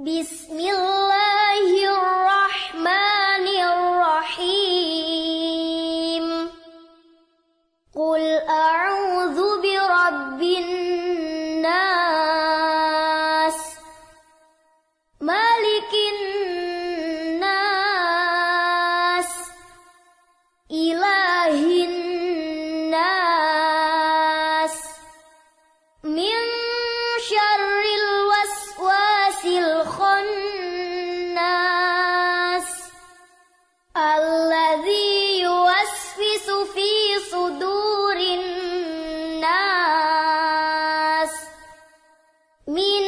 بسم الله الرحمن الرحيم. قل أعوذ الذي يوسوس في صدور الناس من